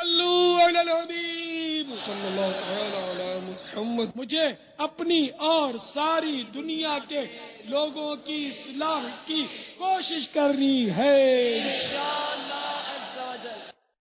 صلو علی الحبیب. صلی اللہ تعالی علی محمد. مجھے اپنی اور ساری دنیا کے لوگوں کی اصلاح کی کوشش کرنی ہے۔